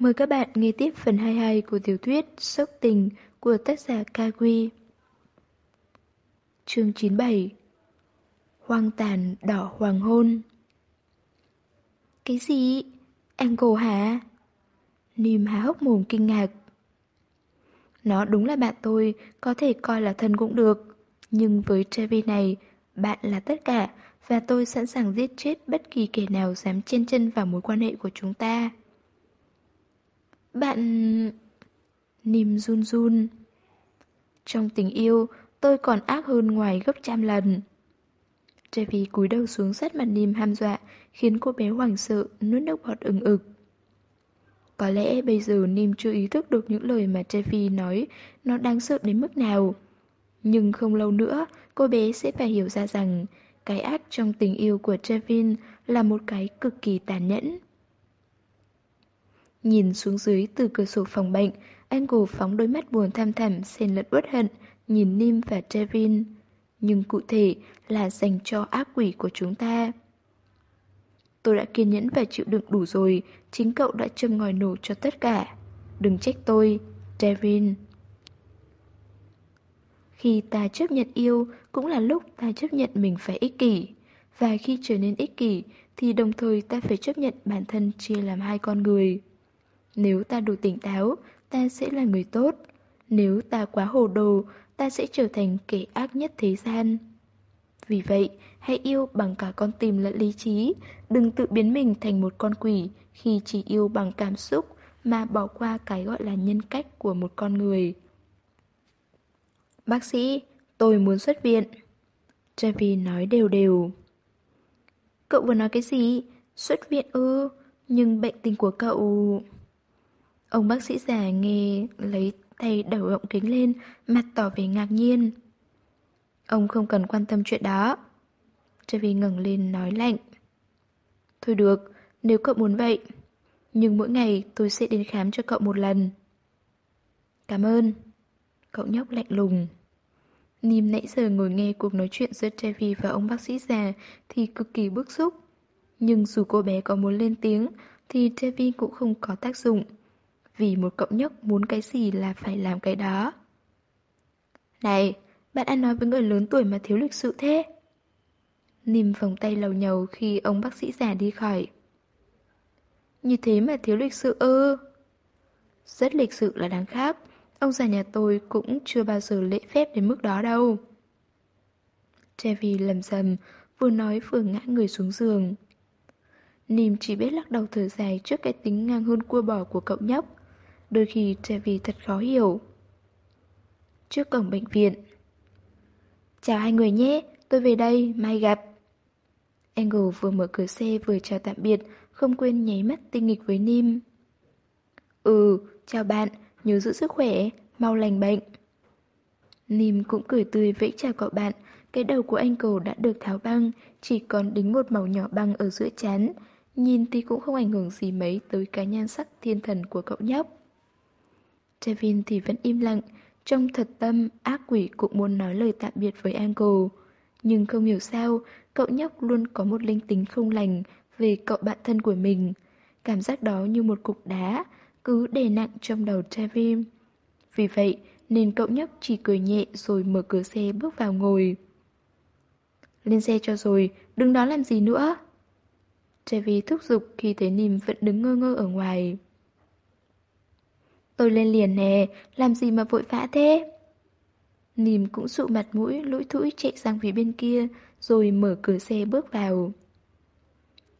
Mời các bạn nghe tiếp phần 22 của tiểu thuyết Sốc tình của tác giả Kagui. Chương 97 Hoang tàn đỏ hoàng hôn Cái gì? Angle hả? Nìm há hốc mồm kinh ngạc. Nó đúng là bạn tôi, có thể coi là thân cũng được. Nhưng với Trevi này, bạn là tất cả, và tôi sẵn sàng giết chết bất kỳ kẻ nào dám chen chân vào mối quan hệ của chúng ta. Bạn... Nìm run run. Trong tình yêu, tôi còn ác hơn ngoài gấp trăm lần. Trevi cúi đầu xuống sát mặt Nìm ham dọa, khiến cô bé hoảng sợ, nuốt nước bọt ừng ực. Có lẽ bây giờ Nim chưa ý thức được những lời mà Trevi nói nó đáng sợ đến mức nào. Nhưng không lâu nữa, cô bé sẽ phải hiểu ra rằng cái ác trong tình yêu của Trevin là một cái cực kỳ tàn nhẫn. Nhìn xuống dưới từ cửa sổ phòng bệnh, Angle phóng đôi mắt buồn tham thẳm xen lẫn uất hận, nhìn Nim và Trevin. Nhưng cụ thể là dành cho ác quỷ của chúng ta. Tôi đã kiên nhẫn và chịu đựng đủ rồi, chính cậu đã châm ngòi nổ cho tất cả. Đừng trách tôi, trevin Khi ta chấp nhận yêu, cũng là lúc ta chấp nhận mình phải ích kỷ. Và khi trở nên ích kỷ, thì đồng thời ta phải chấp nhận bản thân chia làm hai con người. Nếu ta đủ tỉnh táo, ta sẽ là người tốt. Nếu ta quá hồ đồ, ta sẽ trở thành kẻ ác nhất thế gian. Vì vậy, hãy yêu bằng cả con tim lẫn lý trí, đừng tự biến mình thành một con quỷ khi chỉ yêu bằng cảm xúc mà bỏ qua cái gọi là nhân cách của một con người. Bác sĩ, tôi muốn xuất viện. Javi nói đều đều. Cậu vừa nói cái gì? Xuất viện ư? Nhưng bệnh tình của cậu... Ông bác sĩ già nghe lấy tay đầu gọng kính lên, mặt tỏ vẻ ngạc nhiên. Ông không cần quan tâm chuyện đó. Trevi ngẩng lên nói lạnh. Thôi được, nếu cậu muốn vậy. Nhưng mỗi ngày tôi sẽ đến khám cho cậu một lần. Cảm ơn. Cậu nhóc lạnh lùng. Nìm nãy giờ ngồi nghe cuộc nói chuyện giữa Trevi và ông bác sĩ già thì cực kỳ bức xúc. Nhưng dù cô bé có muốn lên tiếng thì Trevi cũng không có tác dụng. Vì một cậu nhóc muốn cái gì là phải làm cái đó. Này, bạn ăn nói với người lớn tuổi mà thiếu lịch sự thế. Nìm vòng tay lầu nhầu khi ông bác sĩ già đi khỏi. Như thế mà thiếu lịch sự ư? Rất lịch sự là đáng khác. Ông già nhà tôi cũng chưa bao giờ lễ phép đến mức đó đâu. Trevi lầm rầm, vừa nói vừa ngã người xuống giường. Nìm chỉ biết lắc đầu thở dài trước cái tính ngang hơn cua bò của cậu nhóc. Đôi khi Trevi thật khó hiểu. Trước cổng bệnh viện. Chào hai người nhé, tôi về đây, mai gặp. Angle vừa mở cửa xe vừa chào tạm biệt, không quên nháy mắt tinh nghịch với Nim. Ừ, chào bạn, nhớ giữ sức khỏe, mau lành bệnh. Nim cũng cười tươi vẫy chào cậu bạn, cái đầu của anh cầu đã được tháo băng, chỉ còn đính một màu nhỏ băng ở giữa chán. Nhìn thì cũng không ảnh hưởng gì mấy tới cái nhan sắc thiên thần của cậu nhóc. Trevin thì vẫn im lặng, trong thật tâm ác quỷ cũng muốn nói lời tạm biệt với Angle. Nhưng không hiểu sao, cậu nhóc luôn có một linh tính không lành về cậu bạn thân của mình. Cảm giác đó như một cục đá, cứ đè nặng trong đầu Trevin. Vì vậy nên cậu nhóc chỉ cười nhẹ rồi mở cửa xe bước vào ngồi. Lên xe cho rồi, đừng đó làm gì nữa. Trevi thúc giục khi thấy Nìm vẫn đứng ngơ ngơ ở ngoài. Tôi lên liền nè, làm gì mà vội vã thế? Nìm cũng sụ mặt mũi, lũi thũi chạy sang phía bên kia, rồi mở cửa xe bước vào.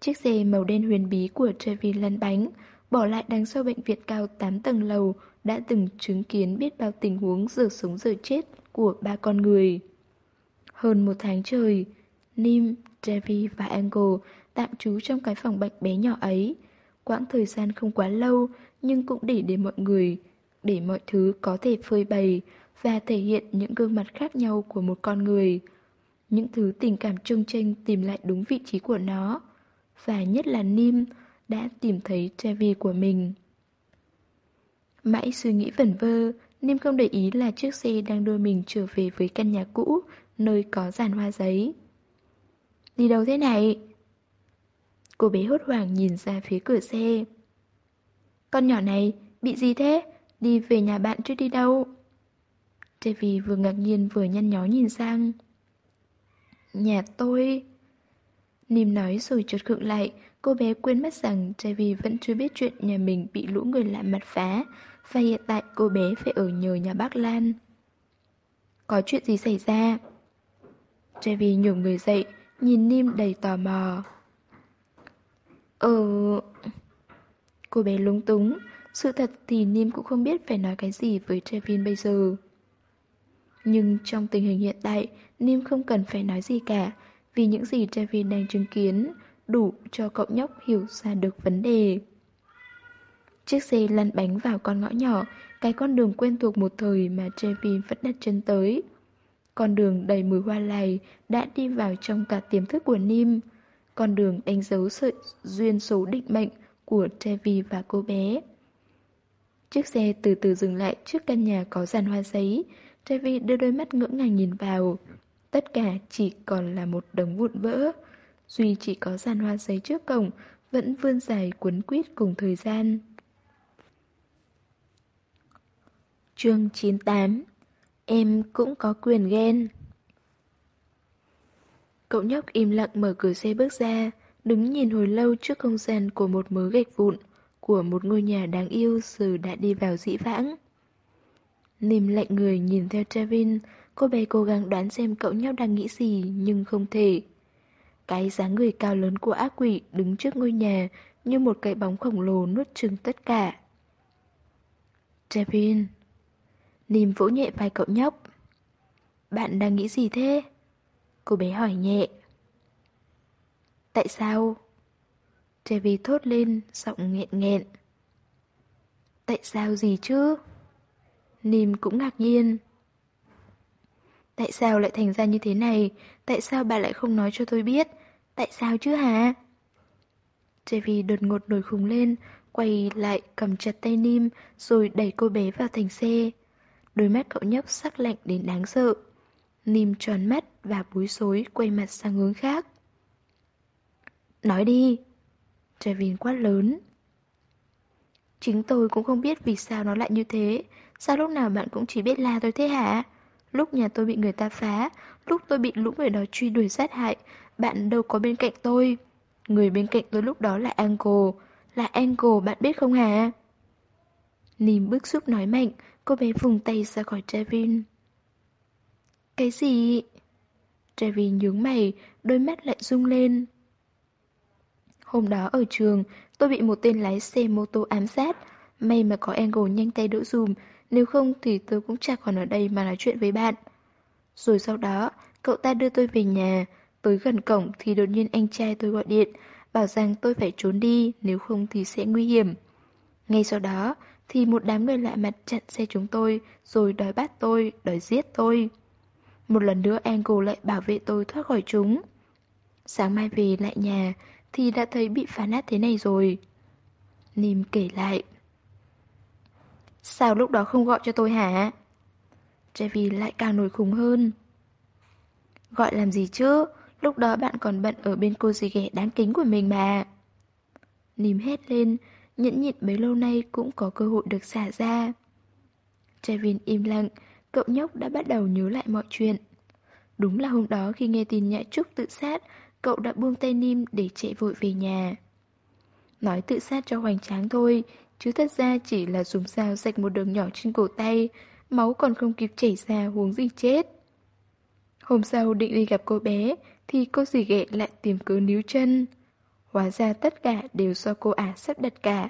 Chiếc xe màu đen huyền bí của Trevi lăn bánh, bỏ lại đằng sau bệnh viện cao 8 tầng lầu, đã từng chứng kiến biết bao tình huống giờ sống giờ chết của ba con người. Hơn một tháng trời, Nim, Trevi và Angle tạm trú trong cái phòng bệnh bé nhỏ ấy. Quãng thời gian không quá lâu, nhưng cũng để để mọi người, để mọi thứ có thể phơi bày và thể hiện những gương mặt khác nhau của một con người. Những thứ tình cảm trông tranh tìm lại đúng vị trí của nó. Và nhất là Nim đã tìm thấy Trevi của mình. Mãi suy nghĩ vẩn vơ, Nim không để ý là chiếc xe đang đưa mình trở về với căn nhà cũ, nơi có giàn hoa giấy. Đi đâu thế này? Cô bé hốt hoảng nhìn ra phía cửa xe. Con nhỏ này, bị gì thế? Đi về nhà bạn chứ đi đâu? Trevi vừa ngạc nhiên vừa nhăn nhó nhìn sang. Nhà tôi... Nìm nói rồi chợt khựng lại, cô bé quên mất rằng Trevi vẫn chưa biết chuyện nhà mình bị lũ người lạ mặt phá, và hiện tại cô bé phải ở nhờ nhà bác Lan. Có chuyện gì xảy ra? Trevi nhổm người dậy, nhìn Nim đầy tò mò. Ờ... Cô bé lúng túng, sự thật thì Nim cũng không biết phải nói cái gì với Trevin bây giờ. Nhưng trong tình hình hiện tại, Nim không cần phải nói gì cả, vì những gì Trevin đang chứng kiến đủ cho cậu nhóc hiểu ra được vấn đề. Chiếc xe lăn bánh vào con ngõ nhỏ, cái con đường quen thuộc một thời mà Trevin vẫn đặt chân tới. Con đường đầy mùi hoa lầy đã đi vào trong cả tiềm thức của Nim. Con đường đánh dấu sợi duyên số định mệnh của Trevi và cô bé. Chiếc xe từ từ dừng lại trước căn nhà có dàn hoa giấy. Trevi đưa đôi mắt ngỡ ngàng nhìn vào. Tất cả chỉ còn là một đống vụn vỡ. Duy chỉ có dàn hoa giấy trước cổng, vẫn vươn dài cuốn quýt cùng thời gian. Chương 98 Em cũng có quyền ghen Cậu nhóc im lặng mở cửa xe bước ra Đứng nhìn hồi lâu trước không gian của một mớ gạch vụn Của một ngôi nhà đáng yêu giờ đã đi vào dĩ vãng Nìm lạnh người nhìn theo Trevin, Cô bé cố gắng đoán xem cậu nhóc đang nghĩ gì nhưng không thể Cái dáng người cao lớn của ác quỷ đứng trước ngôi nhà Như một cái bóng khổng lồ nuốt chừng tất cả Trevin Nìm vỗ nhẹ vai cậu nhóc. Bạn đang nghĩ gì thế? Cô bé hỏi nhẹ. Tại sao? Trevi thốt lên, giọng nghẹn nghẹn. Tại sao gì chứ? Nìm cũng ngạc nhiên. Tại sao lại thành ra như thế này? Tại sao bà lại không nói cho tôi biết? Tại sao chứ hả? Trevi đột ngột nổi khùng lên, quay lại cầm chặt tay Nim rồi đẩy cô bé vào thành xe. Đôi mắt cậu nhóc sắc lạnh đến đáng sợ. Nìm tròn mắt và bối rối quay mặt sang hướng khác. Nói đi. Trevin quát lớn. Chính tôi cũng không biết vì sao nó lại như thế. Sao lúc nào bạn cũng chỉ biết la tôi thế hả? Lúc nhà tôi bị người ta phá, lúc tôi bị lũ người đó truy đuổi sát hại, bạn đâu có bên cạnh tôi. Người bên cạnh tôi lúc đó là Angle. Là Angle, bạn biết không hả? Nìm bức xúc nói mạnh, Cô bé vùng tay ra khỏi Trevin. Cái gì? Trevin nhướng mày, đôi mắt lại rung lên. Hôm đó ở trường, tôi bị một tên lái xe mô tô ám sát. May mà có Angle nhanh tay đỡ dùm, nếu không thì tôi cũng chẳng còn ở đây mà nói chuyện với bạn. Rồi sau đó, cậu ta đưa tôi về nhà. Tới gần cổng thì đột nhiên anh trai tôi gọi điện, bảo rằng tôi phải trốn đi, nếu không thì sẽ nguy hiểm. Ngay sau đó, thì một đám người lạ mặt chặn xe chúng tôi, rồi đòi bắt tôi, đòi giết tôi. Một lần nữa Angle lại bảo vệ tôi thoát khỏi chúng. Sáng mai về lại nhà, thì đã thấy bị phá nát thế này rồi. Nìm kể lại. Sao lúc đó không gọi cho tôi hả? Trevi lại càng nổi khùng hơn. Gọi làm gì chứ? Lúc đó bạn còn bận ở bên cô dì ghẻ đáng kính của mình mà. Nìm hét lên, nhẫn nhịn bấy lâu nay cũng có cơ hội được xả ra. Trevin im lặng, cậu nhóc đã bắt đầu nhớ lại mọi chuyện. Đúng là hôm đó khi nghe tin nhã Trúc tự sát, cậu đã buông tay Nim để chạy vội về nhà. Nói tự sát cho hoành tráng thôi, chứ thật ra chỉ là dùng dao rạch một đường nhỏ trên cổ tay, máu còn không kịp chảy ra huống gì chết. Hôm sau định đi gặp cô bé, thì cô dì ghẹ lại tìm cớ níu chân. Hóa ra tất cả đều do cô ả sắp đặt cả.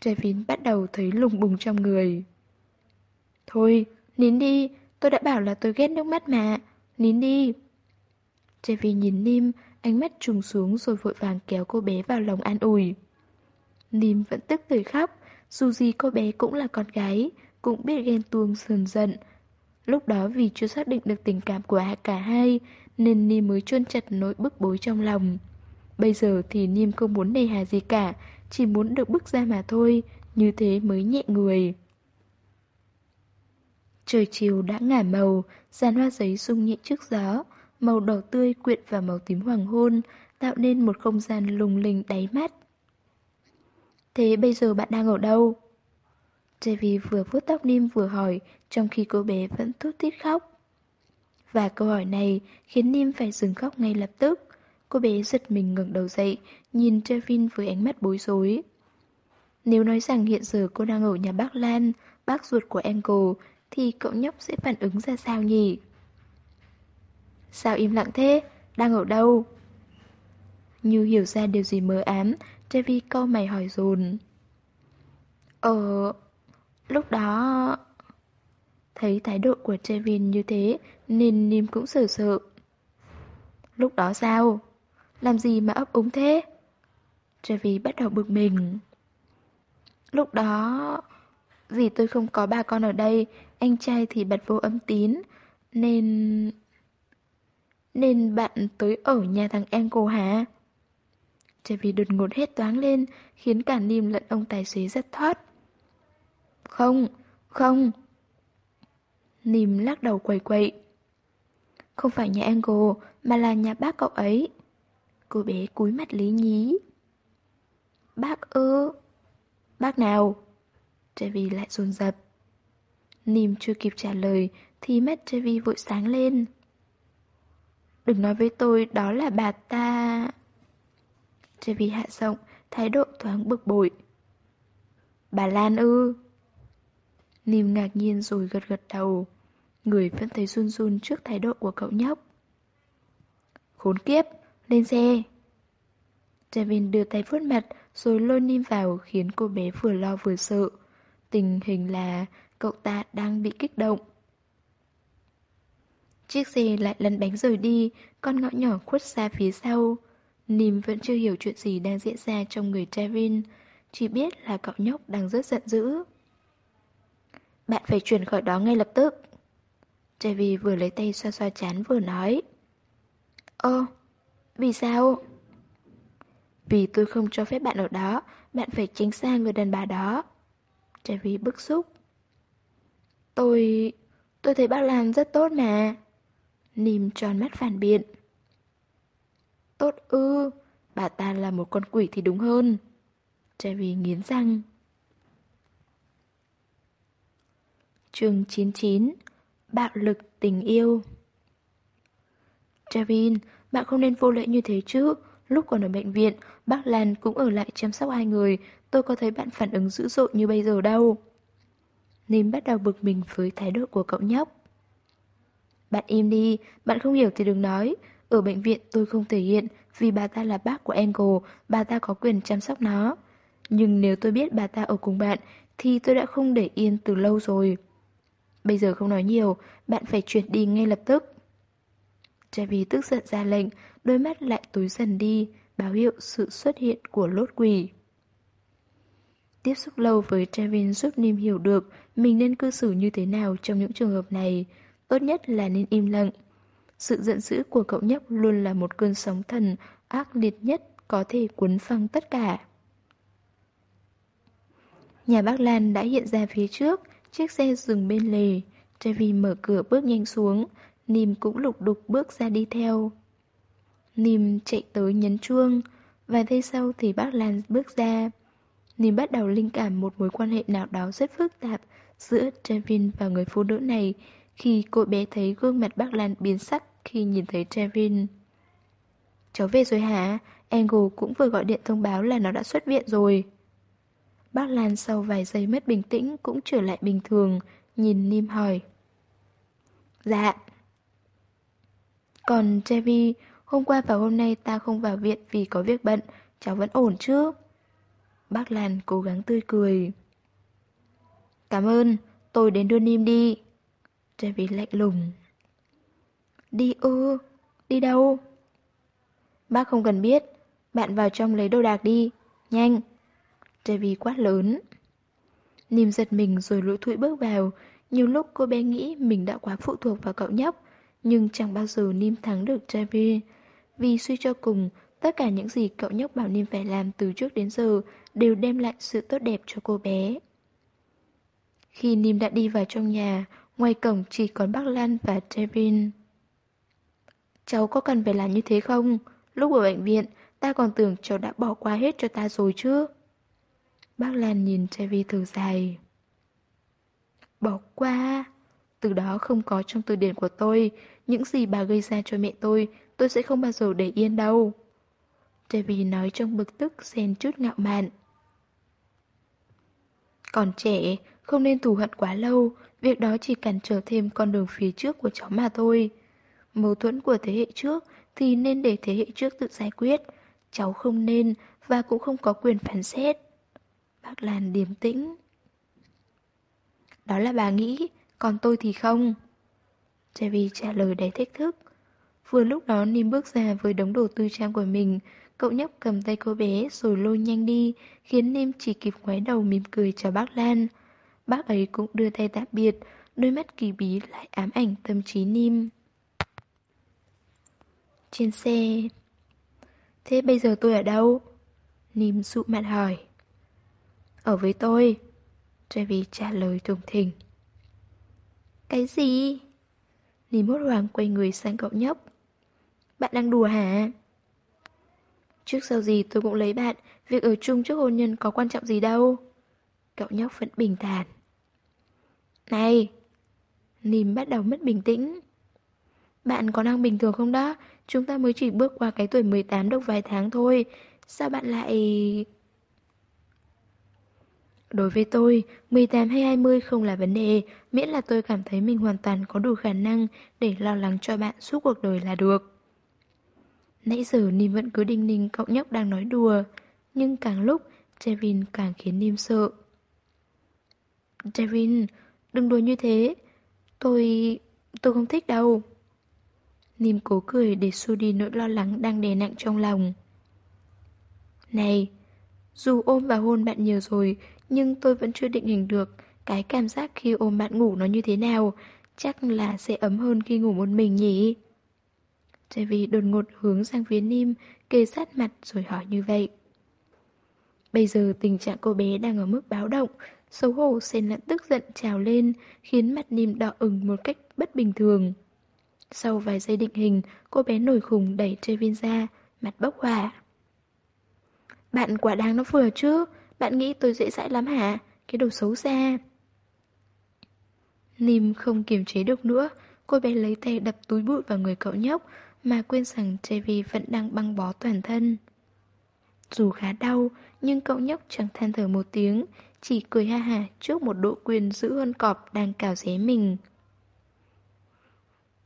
Trevin bắt đầu thấy lùng bùng trong người. Thôi, nín đi, tôi đã bảo là tôi ghét nước mắt mà. Nín đi. Trevin nhìn Nim, ánh mắt trùng xuống rồi vội vàng kéo cô bé vào lòng an ủi. Nim vẫn tức tươi khóc, dù gì cô bé cũng là con gái, cũng biết ghen tuông sờn giận. Lúc đó vì chưa xác định được tình cảm của cả hai, nên Nim mới chôn chặt nỗi bức bối trong lòng. Bây giờ thì Nim không muốn nề hà gì cả, chỉ muốn được bước ra mà thôi, như thế mới nhẹ người. Trời chiều đã ngả màu, dàn hoa giấy sung nhẹ trước gió, màu đỏ tươi quyện vào màu tím hoàng hôn, tạo nên một không gian lung linh đáy mắt. Thế bây giờ bạn đang ở đâu? Javi vừa vuốt tóc Nim vừa hỏi, trong khi cô bé vẫn thút thít khóc. Và câu hỏi này khiến Nim phải dừng khóc ngay lập tức. Cô bé giật mình ngẩng đầu dậy, nhìn Trevin với ánh mắt bối rối. Nếu nói rằng hiện giờ cô đang ở nhà bác Lan, bác ruột của Angle, thì cậu nhóc sẽ phản ứng ra sao nhỉ? Sao im lặng thế? Đang ở đâu? Như hiểu ra điều gì mơ ám, Trevi câu mày hỏi dồn. Ờ... Lúc đó... Thấy thái độ của Trevin như thế nên Nim cũng sợ sợ. Lúc đó sao? Làm gì mà ấp úng thế? Trevi bắt đầu bực mình. Lúc đó... Vì tôi không có bà con ở đây, anh trai thì bật vô âm tín, nên... Nên bạn tới ở nhà thằng Enco hả? Trevi đột ngột hết toáng lên, khiến cả Nim lẫn ông tài xế rất thoát. Không, không. Nim lắc đầu quầy quậy. Không phải nhà Angle, mà là nhà bác cậu ấy. Cô bé cúi mắt lý nhí. Bác ư? Bác nào? Trevi lại dồn dập. Nìm chưa kịp trả lời thì mắt Trevi vội sáng lên. Đừng nói với tôi đó là bà ta... Trevi hạ giọng, thái độ thoáng bực bội. Bà Lan ư? Nìm ngạc nhiên rồi gật gật đầu. Người vẫn thấy run run trước thái độ của cậu nhóc. Khốn kiếp, lên xe. Trevin đưa tay vuốt mặt rồi lôi Nim vào khiến cô bé vừa lo vừa sợ. Tình hình là cậu ta đang bị kích động. Chiếc xe lại lăn bánh rời đi, con ngõ nhỏ khuất xa phía sau. Nim vẫn chưa hiểu chuyện gì đang diễn ra trong người Trevin, chỉ biết là cậu nhóc đang rất giận dữ. Bạn phải chuyển khỏi đó ngay lập tức. Trevi vừa lấy tay xoa xoa chán vừa nói. Ơ, vì sao? Vì tôi không cho phép bạn ở đó, bạn phải tránh xa người đàn bà đó. Trevi bức xúc. Tôi... tôi thấy bác làm rất tốt mà. Nìm tròn mắt phản biện. Tốt ư, bà ta là một con quỷ thì đúng hơn. Jerry nghiến răng. chương 99 Bạo lực tình yêu Javin, bạn không nên vô lễ như thế chứ. Lúc còn ở bệnh viện, bác Lan cũng ở lại chăm sóc hai người. Tôi có thấy bạn phản ứng dữ dội như bây giờ đâu. Nim bắt đầu bực mình với thái độ của cậu nhóc. Bạn im đi, bạn không hiểu thì đừng nói. Ở bệnh viện tôi không thể hiện vì bà ta là bác của Angle, bà ta có quyền chăm sóc nó. Nhưng nếu tôi biết bà ta ở cùng bạn thì tôi đã không để yên từ lâu rồi. Bây giờ không nói nhiều, bạn phải chuyển đi ngay lập tức. Javi tức giận ra lệnh, đôi mắt lại tối dần đi, báo hiệu sự xuất hiện của lốt quỷ. Tiếp xúc lâu với Trevin giúp Nim hiểu được mình nên cư xử như thế nào trong những trường hợp này. Tốt nhất là nên im lặng. Sự giận dữ của cậu nhóc luôn là một cơn sóng thần ác liệt nhất có thể cuốn phăng tất cả. Nhà bác Lan đã hiện ra phía trước, Chiếc xe dừng bên lề, Trevi mở cửa bước nhanh xuống, Nìm cũng lục đục bước ra đi theo. Nìm chạy tới nhấn chuông, vài giây sau thì bác Lan bước ra. Nìm bắt đầu linh cảm một mối quan hệ nào đó rất phức tạp giữa Trevin và người phụ nữ này khi cô bé thấy gương mặt bác Lan biến sắc khi nhìn thấy Trevin. Cháu về rồi hả? Angle cũng vừa gọi điện thông báo là nó đã xuất viện rồi. Bác Lan sau vài giây mất bình tĩnh cũng trở lại bình thường, nhìn Nim hỏi. Dạ. Còn Trevi, hôm qua và hôm nay ta không vào viện vì có việc bận, cháu vẫn ổn chứ? Bác Lan cố gắng tươi cười. Cảm ơn, tôi đến đưa Nim đi. Travis lạnh lùng. Đi ư, đi đâu? Bác không cần biết, bạn vào trong lấy đồ đạc đi, nhanh. Travis quát lớn. Nìm giật mình rồi lũ thụi bước vào. Nhiều lúc cô bé nghĩ mình đã quá phụ thuộc vào cậu nhóc, nhưng chẳng bao giờ Nim thắng được Travis. Vì suy cho cùng, tất cả những gì cậu nhóc bảo Nim phải làm từ trước đến giờ đều đem lại sự tốt đẹp cho cô bé. Khi Nim đã đi vào trong nhà, ngoài cổng chỉ còn bác Lan và Devin. Cháu có cần phải làm như thế không? Lúc ở bệnh viện, ta còn tưởng cháu đã bỏ qua hết cho ta rồi chứ. Bác Lan nhìn Trevi thở dài. Bỏ qua. Từ đó không có trong từ điển của tôi. Những gì bà gây ra cho mẹ tôi, tôi sẽ không bao giờ để yên đâu. Trevi nói trong bực tức xen chút ngạo mạn. Còn trẻ, không nên thù hận quá lâu, việc đó chỉ cản trở thêm con đường phía trước của cháu mà thôi. Mâu thuẫn của thế hệ trước thì nên để thế hệ trước tự giải quyết. Cháu không nên và cũng không có quyền phán xét. Bác Lan điềm tĩnh. Đó là bà nghĩ, còn tôi thì không. Chevy trả lời đầy thách thức. Vừa lúc đó Nim bước ra với đống đồ tư trang của mình, cậu nhóc cầm tay cô bé rồi lôi nhanh đi, khiến Nim chỉ kịp ngoái đầu mỉm cười chào bác Lan. Bác ấy cũng đưa tay tạm biệt, đôi mắt kỳ bí lại ám ảnh tâm trí Nim. Trên xe Thế bây giờ tôi ở đâu? Nim dụ mặt hỏi Ở với tôi Trevi trả lời thùng thình Cái gì? Nim hốt hoảng quay người sang cậu nhóc Bạn đang đùa hả? Trước sau gì tôi cũng lấy bạn Việc ở chung trước hôn nhân có quan trọng gì đâu Cậu nhóc vẫn bình thản này Nìm bắt đầu mất bình tĩnh Bạn có đang bình thường không đó Chúng ta mới chỉ bước qua cái tuổi 18 được vài tháng thôi Sao bạn lại... Đối với tôi, 18 hay 20 không là vấn đề, miễn là tôi cảm thấy mình hoàn toàn có đủ khả năng để lo lắng cho bạn suốt cuộc đời là được. Nãy giờ Nìm vẫn cứ đinh ninh cậu nhóc đang nói đùa, nhưng càng lúc, Devin càng khiến Nìm sợ. Devin, đừng đùa như thế, tôi... tôi không thích đâu. Nìm cố cười để xua đi nỗi lo lắng đang đè nặng trong lòng. Này, dù ôm và hôn bạn nhiều rồi, nhưng tôi vẫn chưa định hình được cái cảm giác khi ôm bạn ngủ nó như thế nào. Chắc là sẽ ấm hơn khi ngủ một mình nhỉ? Tại vì đột ngột hướng sang phía Nim, kề sát mặt rồi hỏi như vậy. Bây giờ tình trạng cô bé đang ở mức báo động, xấu hổ xen lẫn tức giận trào lên, khiến mặt Nìm đỏ ửng một cách bất bình thường. Sau vài giây định hình, cô bé nổi khùng đẩy Trevin ra, mặt bốc hỏa. Bạn quả đáng nó vừa chứ, bạn nghĩ tôi dễ dãi lắm hả? Cái đồ xấu xa. Nìm không kiềm chế được nữa, cô bé lấy tay đập túi bụi vào người cậu nhóc, mà quên rằng Trevi vẫn đang băng bó toàn thân. Dù khá đau, nhưng cậu nhóc chẳng than thở một tiếng, chỉ cười ha ha trước một độ quyền giữ hơn cọp đang cào xé mình.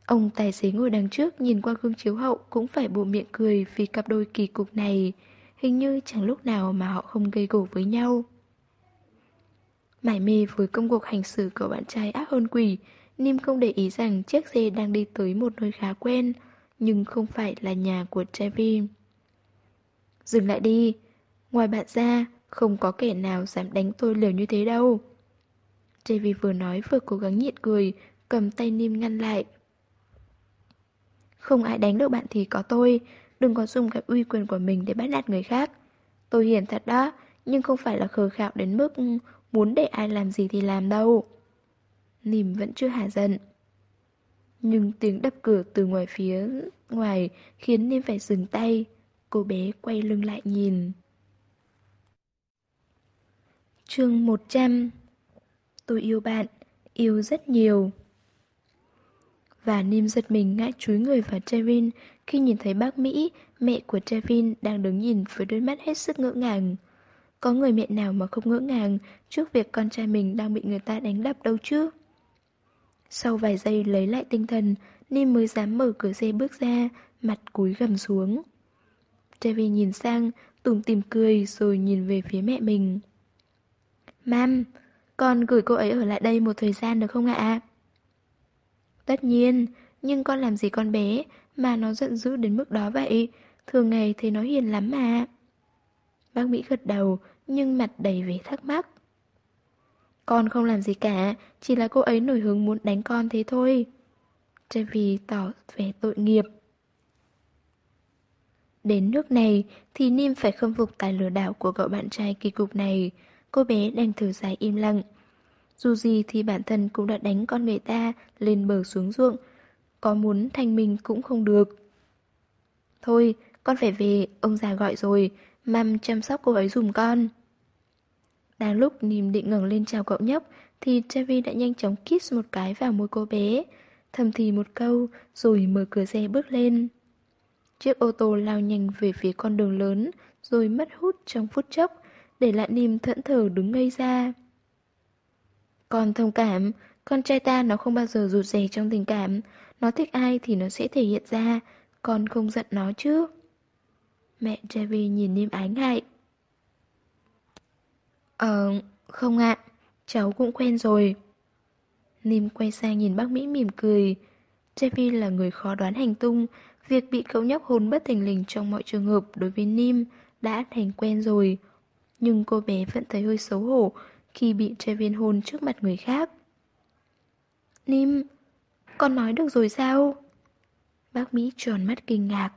Ông tài xế ngồi đằng trước nhìn qua gương chiếu hậu cũng phải bộ miệng cười vì cặp đôi kỳ cục này. Hình như chẳng lúc nào mà họ không gây gổ với nhau. Mải mê với công cuộc hành xử của bạn trai ác hơn quỷ, Nim không để ý rằng chiếc xe đang đi tới một nơi khá quen, nhưng không phải là nhà của Trevi. Dừng lại đi, ngoài bạn ra, không có kẻ nào dám đánh tôi liều như thế đâu. Trevi vừa nói vừa cố gắng nhịn cười, cầm tay Nim ngăn lại. Không ai đánh được bạn thì có tôi, đừng có dùng cái uy quyền của mình để bắt nạt người khác. Tôi hiền thật đó, nhưng không phải là khờ khạo đến mức muốn để ai làm gì thì làm đâu. Nìm vẫn chưa hả giận. Nhưng tiếng đập cửa từ ngoài phía ngoài khiến Nim phải dừng tay. Cô bé quay lưng lại nhìn chương 100 Tôi yêu bạn, yêu rất nhiều. Và Nim giật mình ngã chúi người vào Trevin khi nhìn thấy bác Mỹ, mẹ của Trevin đang đứng nhìn với đôi mắt hết sức ngỡ ngàng. Có người mẹ nào mà không ngỡ ngàng trước việc con trai mình đang bị người ta đánh đập đâu chứ? Sau vài giây lấy lại tinh thần, Nim mới dám mở cửa xe bước ra, mặt cúi gầm xuống. Trevin nhìn sang, tủm tìm cười rồi nhìn về phía mẹ mình. Mam, con gửi cô ấy ở lại đây một thời gian được không ạ? Tất nhiên, nhưng con làm gì con bé mà nó giận dữ đến mức đó vậy? Thường ngày thấy nó hiền lắm mà. Bác Mỹ gật đầu, nhưng mặt đầy vẻ thắc mắc. Con không làm gì cả, chỉ là cô ấy nổi hứng muốn đánh con thế thôi. Trevi tỏ vẻ tội nghiệp. Đến nước này thì Nim phải khâm phục tài lừa đảo của cậu bạn trai kỳ cục này. Cô bé đang thở dài im lặng. Dù gì thì bản thân cũng đã đánh con người ta lên bờ xuống ruộng. Có muốn thành mình cũng không được. Thôi, con phải về, ông già gọi rồi. Măm chăm sóc cô ấy dùm con. Đang lúc Nìm định ngẩng lên chào cậu nhóc Thì Chevy đã nhanh chóng kiss một cái vào môi cô bé Thầm thì một câu Rồi mở cửa xe bước lên Chiếc ô tô lao nhanh về phía con đường lớn Rồi mất hút trong phút chốc để lại Nìm thẫn thờ đứng ngây ra. Con thông cảm Con trai ta nó không bao giờ rụt rè trong tình cảm. Nó thích ai thì nó sẽ thể hiện ra. Con không giận nó chứ? Mẹ Javi nhìn Nim ái ngại. Ờ, không ạ, cháu cũng quen rồi. Nim quay sang nhìn bác Mỹ mỉm cười. Javi là người khó đoán hành tung, việc bị cậu nhóc hồn bất thình lình trong mọi trường hợp đối với Nim đã thành quen rồi. Nhưng cô bé vẫn thấy hơi xấu hổ khi bị Trevin hôn trước mặt người khác. Nim, con nói được rồi sao? Bác Mỹ tròn mắt kinh ngạc.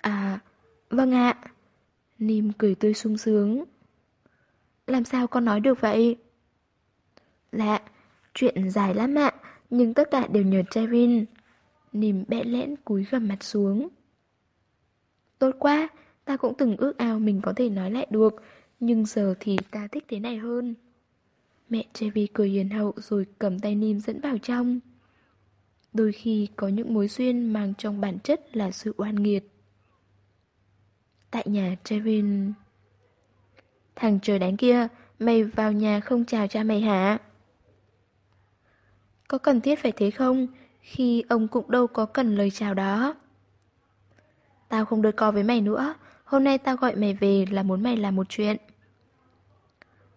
À, vâng ạ. Nim cười tươi sung sướng. Làm sao con nói được vậy? Dạ, chuyện dài lắm ạ, nhưng tất cả đều nhờ Trevin. Nim bẽ lẽn cúi gầm mặt xuống. Tốt quá, ta cũng từng ước ao mình có thể nói lại được, nhưng giờ thì ta thích thế này hơn. Mẹ Chevy cười hiền hậu rồi cầm tay Nim dẫn vào trong. Đôi khi có những mối duyên mang trong bản chất là sự oan nghiệt. Tại nhà Trevin... Thằng trời đánh kia, mày vào nhà không chào cha mày hả? Có cần thiết phải thế không? Khi ông cũng đâu có cần lời chào đó. Tao không đôi co với mày nữa. Hôm nay tao gọi mày về là muốn mày làm một chuyện.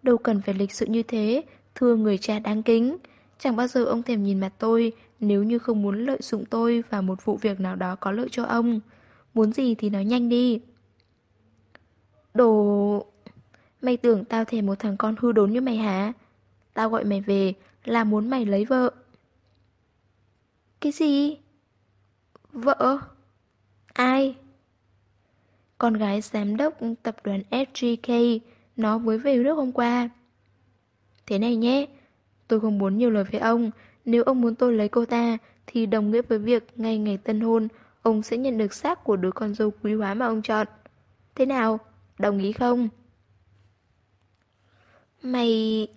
Đâu cần phải lịch sự như thế, thưa người cha đáng kính. Chẳng bao giờ ông thèm nhìn mặt tôi nếu như không muốn lợi dụng tôi vào một vụ việc nào đó có lợi cho ông. Muốn gì thì nói nhanh đi. Đồ... Mày tưởng tao thèm một thằng con hư đốn như mày hả? Tao gọi mày về là muốn mày lấy vợ. Cái gì? Vợ? Ai? Con gái giám đốc tập đoàn SGK Nó mới về nước hôm qua Thế này nhé Tôi không muốn nhiều lời với ông Nếu ông muốn tôi lấy cô ta Thì đồng nghĩa với việc ngay ngày tân hôn Ông sẽ nhận được xác của đứa con dâu quý hóa mà ông chọn Thế nào? Đồng ý không? Mày...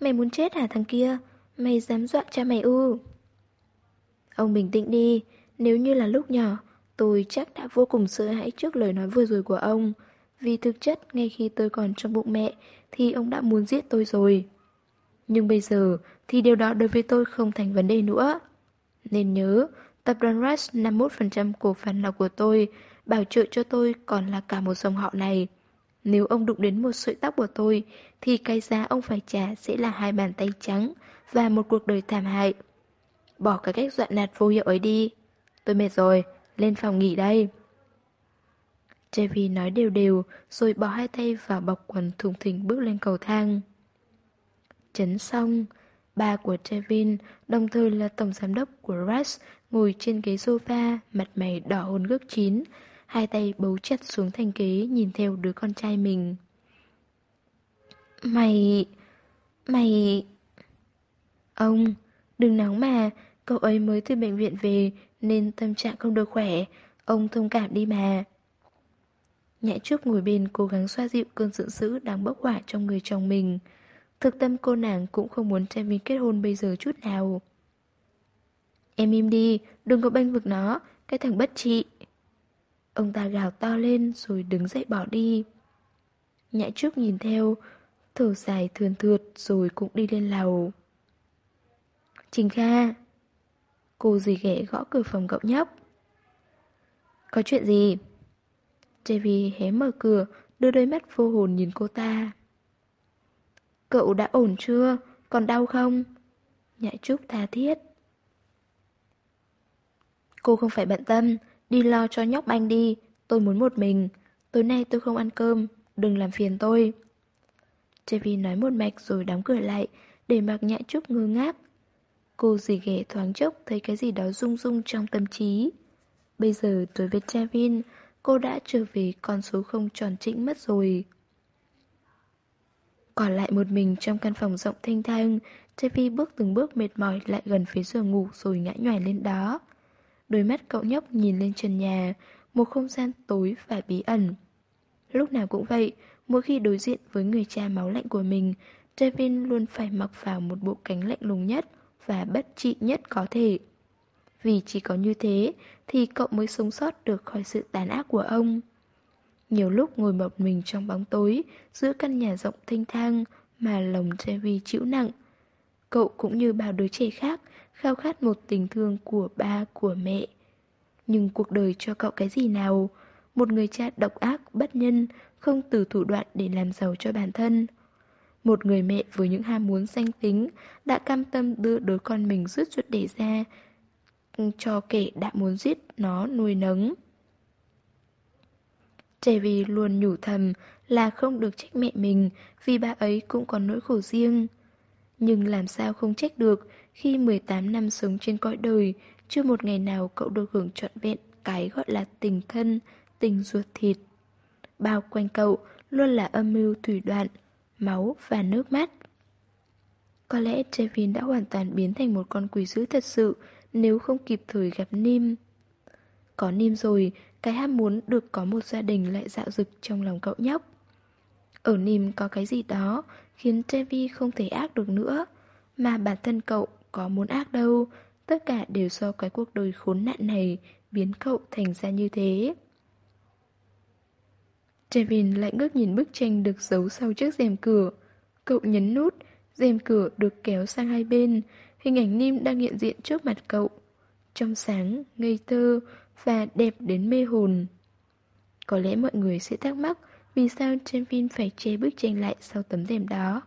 Mày muốn chết hả thằng kia? Mày dám dọa cha mày ư? Ông bình tĩnh đi, nếu như là lúc nhỏ, tôi chắc đã vô cùng sợ hãi trước lời nói vừa rồi của ông. Vì thực chất, ngay khi tôi còn trong bụng mẹ, thì ông đã muốn giết tôi rồi. Nhưng bây giờ, thì điều đó đối với tôi không thành vấn đề nữa. Nên nhớ, tập đoàn Rush 51% cổ phần là của tôi, bảo trợ cho tôi còn là cả một dòng họ này. Nếu ông đụng đến một sợi tóc của tôi, thì cái giá ông phải trả sẽ là hai bàn tay trắng và một cuộc đời thảm hại. Bỏ cái cách dọa nạt vô hiệu ấy đi. Tôi mệt rồi, lên phòng nghỉ đây. Trevi nói đều đều, rồi bỏ hai tay vào bọc quần thùng thình bước lên cầu thang. Chấn xong, ba của Trevin, đồng thời là tổng giám đốc của Rush, ngồi trên ghế sofa, mặt mày đỏ hồn gước chín, hai tay bấu chặt xuống thành ghế nhìn theo đứa con trai mình. Mày... mày... Ông, đừng nóng mà, cậu ấy mới từ bệnh viện về nên tâm trạng không được khỏe, ông thông cảm đi mà. Nhã Trúc ngồi bên cố gắng xoa dịu cơn giận dữ đang bốc hỏa trong người chồng mình. Thực tâm cô nàng cũng không muốn trai mình kết hôn bây giờ chút nào. Em im đi, đừng có bênh vực nó, cái thằng bất trị. Ông ta gào to lên rồi đứng dậy bỏ đi. Nhã Trúc nhìn theo, thở dài thườn thượt rồi cũng đi lên lầu. Trình Kha Cô dì ghẻ gõ cửa phòng cậu nhóc. Có chuyện gì? Trevi hé mở cửa, Đưa đôi mắt vô hồn nhìn cô ta. Cậu đã ổn chưa? Còn đau không? Nhại Trúc tha thiết. Cô không phải bận tâm, Đi lo cho nhóc anh đi. Tôi muốn một mình. Tối nay tôi không ăn cơm, Đừng làm phiền tôi. Trevi nói một mạch rồi đóng cửa lại, Để mặc nhại Trúc ngơ ngác. Cô dì ghẻ thoáng chốc thấy cái gì đó rung rung trong tâm trí. Bây giờ đối với Chavin, cô đã trở về con số không tròn trĩnh mất rồi. Còn lại một mình trong căn phòng rộng thanh thang, Chavi bước từng bước mệt mỏi lại gần phía giường ngủ rồi ngã nhòi lên đó. Đôi mắt cậu nhóc nhìn lên trần nhà, một không gian tối và bí ẩn. Lúc nào cũng vậy, Mỗi khi đối diện với người cha máu lạnh của mình, Devin luôn phải mặc vào một bộ cánh lạnh lùng nhất và bất trị nhất có thể. Vì chỉ có như thế thì cậu mới sống sót được khỏi sự tàn ác của ông. Nhiều lúc ngồi một mình trong bóng tối, giữa căn nhà rộng thanh thang mà lòng Trevi chịu nặng. Cậu cũng như bao đứa trẻ khác, khao khát một tình thương của ba, của mẹ. Nhưng cuộc đời cho cậu cái gì nào? Một người cha độc ác, bất nhân, không từ thủ đoạn để làm giàu cho bản thân. Một người mẹ với những ham muốn danh tính đã cam tâm đưa đứa con mình rứt ruột để ra cho kẻ đã muốn giết nó nuôi nấng. Trevi luôn nhủ thầm là không được trách mẹ mình vì bà ấy cũng có nỗi khổ riêng. Nhưng làm sao không trách được khi 18 năm sống trên cõi đời, chưa một ngày nào cậu được hưởng trọn vẹn cái gọi là tình thân, tình ruột thịt. Bao quanh cậu luôn là âm mưu thủy đoạn, máu và nước mắt. Có lẽ Trevin đã hoàn toàn biến thành một con quỷ dữ thật sự nếu không kịp thời gặp Nim. Có Nim rồi, cái ham muốn được có một gia đình lại dạo dực trong lòng cậu nhóc. Ở Nim có cái gì đó khiến Trevi không thể ác được nữa, mà bản thân cậu có muốn ác đâu, tất cả đều do cái cuộc đời khốn nạn này biến cậu thành ra như thế. Trevin lại ngước nhìn bức tranh được giấu sau chiếc rèm cửa. Cậu nhấn nút, rèm cửa được kéo sang hai bên, hình ảnh Nim đang hiện diện trước mặt cậu. Trong sáng, ngây thơ và đẹp đến mê hồn. Có lẽ mọi người sẽ thắc mắc vì sao Trevin phải che bức tranh lại sau tấm rèm đó.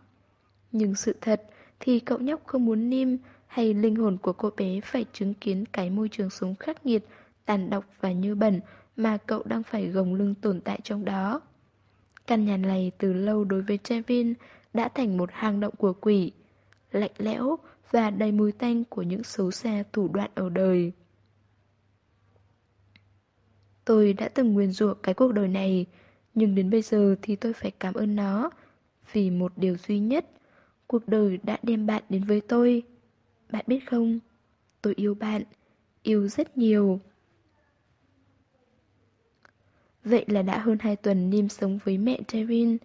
Nhưng sự thật thì cậu nhóc không muốn Nim hay linh hồn của cô bé phải chứng kiến cái môi trường sống khắc nghiệt, tàn độc và như bẩn mà cậu đang phải gồng lưng tồn tại trong đó. Căn nhà này từ lâu đối với Trevin đã thành một hang động của quỷ, lạnh lẽo và đầy mùi tanh của những xấu xa thủ đoạn ở đời. Tôi đã từng nguyền rủa cái cuộc đời này, nhưng đến bây giờ thì tôi phải cảm ơn nó vì một điều duy nhất, cuộc đời đã đem bạn đến với tôi. Bạn biết không, tôi yêu bạn, yêu rất nhiều. Vậy là đã hơn 2 tuần Nim sống với mẹ Trevin.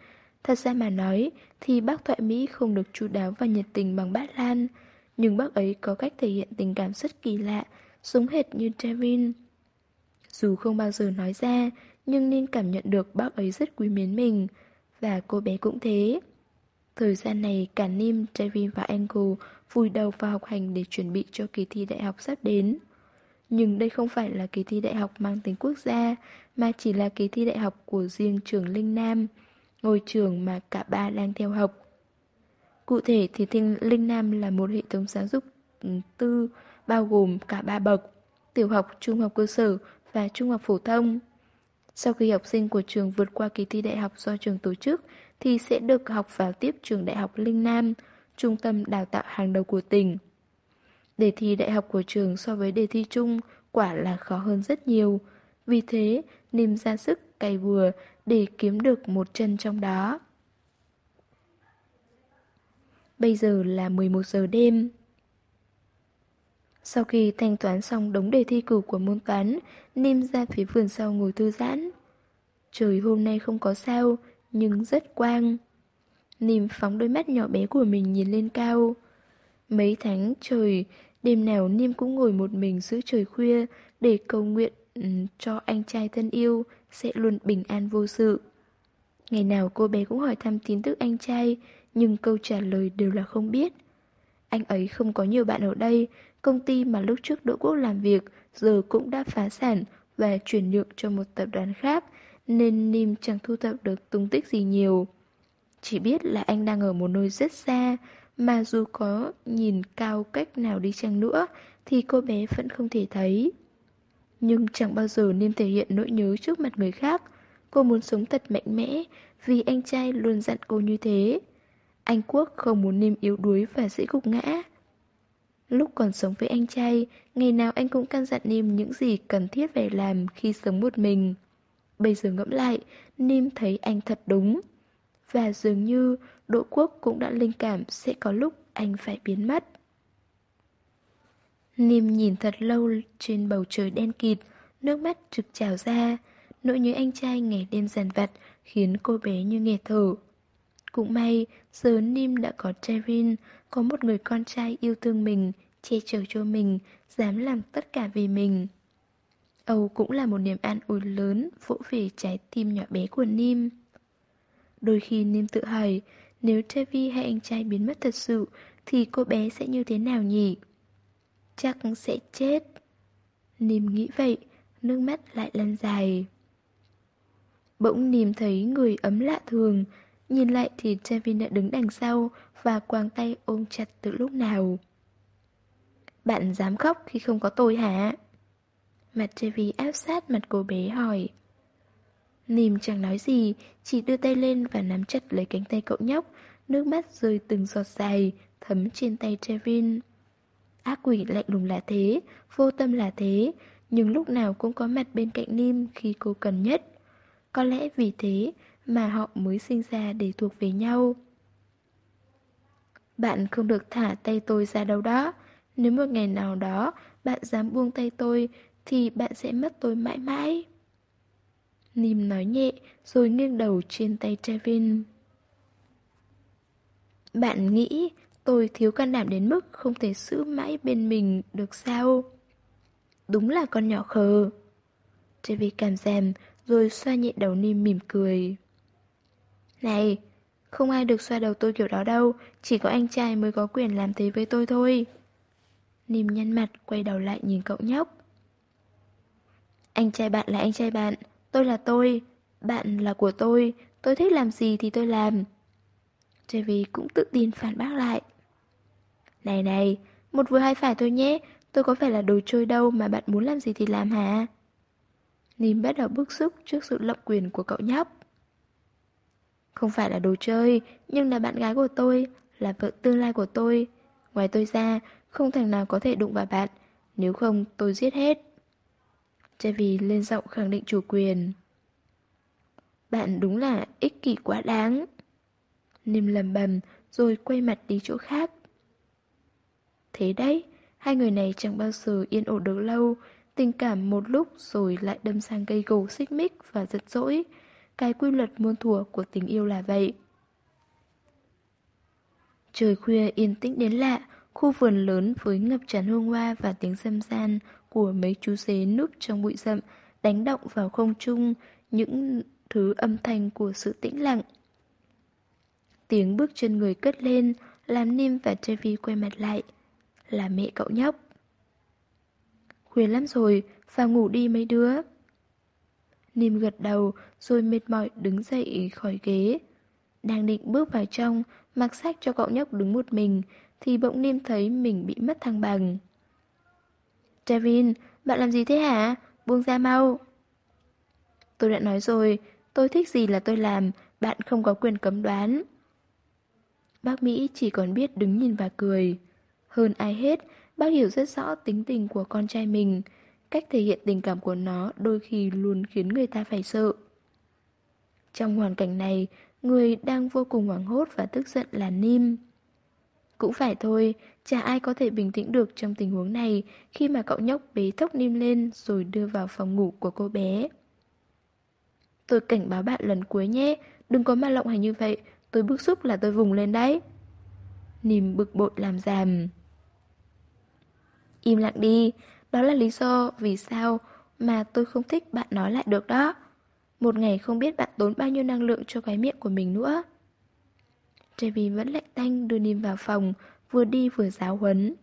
Thật ra mà nói thì bác thoại Mỹ không được chu đáo và nhiệt tình bằng bác Lan. Nhưng bác ấy có cách thể hiện tình cảm rất kỳ lạ, giống hệt như Trevin. Dù không bao giờ nói ra, nhưng Nim cảm nhận được bác ấy rất quý mến mình. Và cô bé cũng thế. Thời gian này cả Nim, Trevin và Angle vùi đầu vào học hành để chuẩn bị cho kỳ thi đại học sắp đến. Nhưng đây không phải là kỳ thi đại học mang tính quốc gia, mà chỉ là kỳ thi đại học của riêng trường Linh Nam, ngôi trường mà cả ba đang theo học. Cụ thể thì Linh Nam là một hệ thống giáo dục ừ, tư bao gồm cả ba bậc, tiểu học, trung học cơ sở và trung học phổ thông. Sau khi học sinh của trường vượt qua kỳ thi đại học do trường tổ chức thì sẽ được học vào tiếp trường đại học Linh Nam, trung tâm đào tạo hàng đầu của tỉnh. Đề thi đại học của trường so với đề thi chung quả là khó hơn rất nhiều. Vì thế, Nìm ra sức cày bừa để kiếm được một chân trong đó. Bây giờ là 11 giờ đêm. Sau khi thanh toán xong đống đề thi cử của môn toán, Nim ra phía vườn sau ngồi thư giãn. Trời hôm nay không có sao, nhưng rất quang. Nim phóng đôi mắt nhỏ bé của mình nhìn lên cao. Mấy tháng trời, đêm nào niêm cũng ngồi một mình giữa trời khuya để cầu nguyện ừ, cho anh trai thân yêu sẽ luôn bình an vô sự. Ngày nào cô bé cũng hỏi thăm tin tức anh trai, nhưng câu trả lời đều là không biết. Anh ấy không có nhiều bạn ở đây, công ty mà lúc trước Đỗ Quốc làm việc giờ cũng đã phá sản và chuyển nhượng cho một tập đoàn khác, nên Nim chẳng thu thập được tung tích gì nhiều. Chỉ biết là anh đang ở một nơi rất xa, mà dù có nhìn cao cách nào đi chăng nữa thì cô bé vẫn không thể thấy. Nhưng chẳng bao giờ nên thể hiện nỗi nhớ trước mặt người khác. Cô muốn sống thật mạnh mẽ vì anh trai luôn dặn cô như thế. Anh Quốc không muốn Niêm yếu đuối và dễ gục ngã. Lúc còn sống với anh trai, ngày nào anh cũng căn dặn Nim những gì cần thiết phải làm khi sống một mình. Bây giờ ngẫm lại, Nim thấy anh thật đúng. Và dường như Đỗ Quốc cũng đã linh cảm sẽ có lúc anh phải biến mất. Nim nhìn thật lâu trên bầu trời đen kịt, nước mắt trực trào ra. Nỗi nhớ anh trai ngày đêm giàn vặt khiến cô bé như nghẹt thở. Cũng may, giờ Nim đã có Trevin, có một người con trai yêu thương mình, che chở cho mình, dám làm tất cả vì mình. Âu cũng là một niềm an ủi lớn vỗ về trái tim nhỏ bé của Nim. Đôi khi Nim tự hỏi, nếu Trevi hay anh trai biến mất thật sự, thì cô bé sẽ như thế nào nhỉ? Chắc sẽ chết. Nìm nghĩ vậy, nước mắt lại lăn dài. Bỗng Nìm thấy người ấm lạ thường, nhìn lại thì Trevi đã đứng đằng sau và quàng tay ôm chặt từ lúc nào. Bạn dám khóc khi không có tôi hả? Mặt Trevi áp sát mặt cô bé hỏi. Nìm chẳng nói gì, chỉ đưa tay lên và nắm chặt lấy cánh tay cậu nhóc, nước mắt rơi từng giọt dài, thấm trên tay Trevin. Ác quỷ lạnh lùng là thế, vô tâm là thế, nhưng lúc nào cũng có mặt bên cạnh Nim khi cô cần nhất. Có lẽ vì thế mà họ mới sinh ra để thuộc về nhau. Bạn không được thả tay tôi ra đâu đó. Nếu một ngày nào đó bạn dám buông tay tôi thì bạn sẽ mất tôi mãi mãi. Nìm nói nhẹ rồi nghiêng đầu trên tay Trevin. Bạn nghĩ tôi thiếu can đảm đến mức không thể giữ mãi bên mình được sao? Đúng là con nhỏ khờ. Trevin cảm giảm rồi xoa nhẹ đầu Nim mỉm cười. Này, không ai được xoa đầu tôi kiểu đó đâu, chỉ có anh trai mới có quyền làm thế với tôi thôi. Nim nhăn mặt quay đầu lại nhìn cậu nhóc. Anh trai bạn là anh trai bạn, tôi là tôi, bạn là của tôi, tôi thích làm gì thì tôi làm. Trevi cũng tự tin phản bác lại. Này này, một vừa hai phải thôi nhé, tôi có phải là đồ chơi đâu mà bạn muốn làm gì thì làm hả? Nìm bắt đầu bức xúc trước sự lộng quyền của cậu nhóc. Không phải là đồ chơi, nhưng là bạn gái của tôi, là vợ tương lai của tôi. Ngoài tôi ra, không thằng nào có thể đụng vào bạn, nếu không tôi giết hết. Chevy lên giọng khẳng định chủ quyền. Bạn đúng là ích kỷ quá đáng. Nim lầm bầm rồi quay mặt đi chỗ khác. Thế đấy, hai người này chẳng bao giờ yên ổn được lâu, tình cảm một lúc rồi lại đâm sang gây gổ xích mích và giật dỗi. Cái quy luật muôn thuở của tình yêu là vậy. Trời khuya yên tĩnh đến lạ, khu vườn lớn với ngập tràn hương hoa và tiếng xâm gian của mấy chú dế núp trong bụi rậm đánh động vào không trung những thứ âm thanh của sự tĩnh lặng. Tiếng bước chân người cất lên làm Nim và Trevi quay mặt lại. Là mẹ cậu nhóc. Khuya lắm rồi, vào ngủ đi mấy đứa. Nim gật đầu rồi mệt mỏi đứng dậy khỏi ghế. Đang định bước vào trong, mặc sách cho cậu nhóc đứng một mình, thì bỗng Nim thấy mình bị mất thăng bằng. Devin, bạn làm gì thế hả? Buông ra mau. Tôi đã nói rồi, tôi thích gì là tôi làm, bạn không có quyền cấm đoán. Bác Mỹ chỉ còn biết đứng nhìn và cười. Hơn ai hết, bác hiểu rất rõ tính tình của con trai mình. Cách thể hiện tình cảm của nó đôi khi luôn khiến người ta phải sợ. Trong hoàn cảnh này, người đang vô cùng hoảng hốt và tức giận là Nim. Cũng phải thôi, chả ai có thể bình tĩnh được trong tình huống này khi mà cậu nhóc bế thốc Nim lên rồi đưa vào phòng ngủ của cô bé. Tôi cảnh báo bạn lần cuối nhé, đừng có mà lộng hành như vậy, tôi bức xúc là tôi vùng lên đấy. Nìm bực bội làm giảm. Im lặng đi, đó là lý do vì sao mà tôi không thích bạn nói lại được đó. Một ngày không biết bạn tốn bao nhiêu năng lượng cho cái miệng của mình nữa. Trevi vẫn lạnh tanh đưa Nìm vào phòng, vừa đi vừa giáo huấn.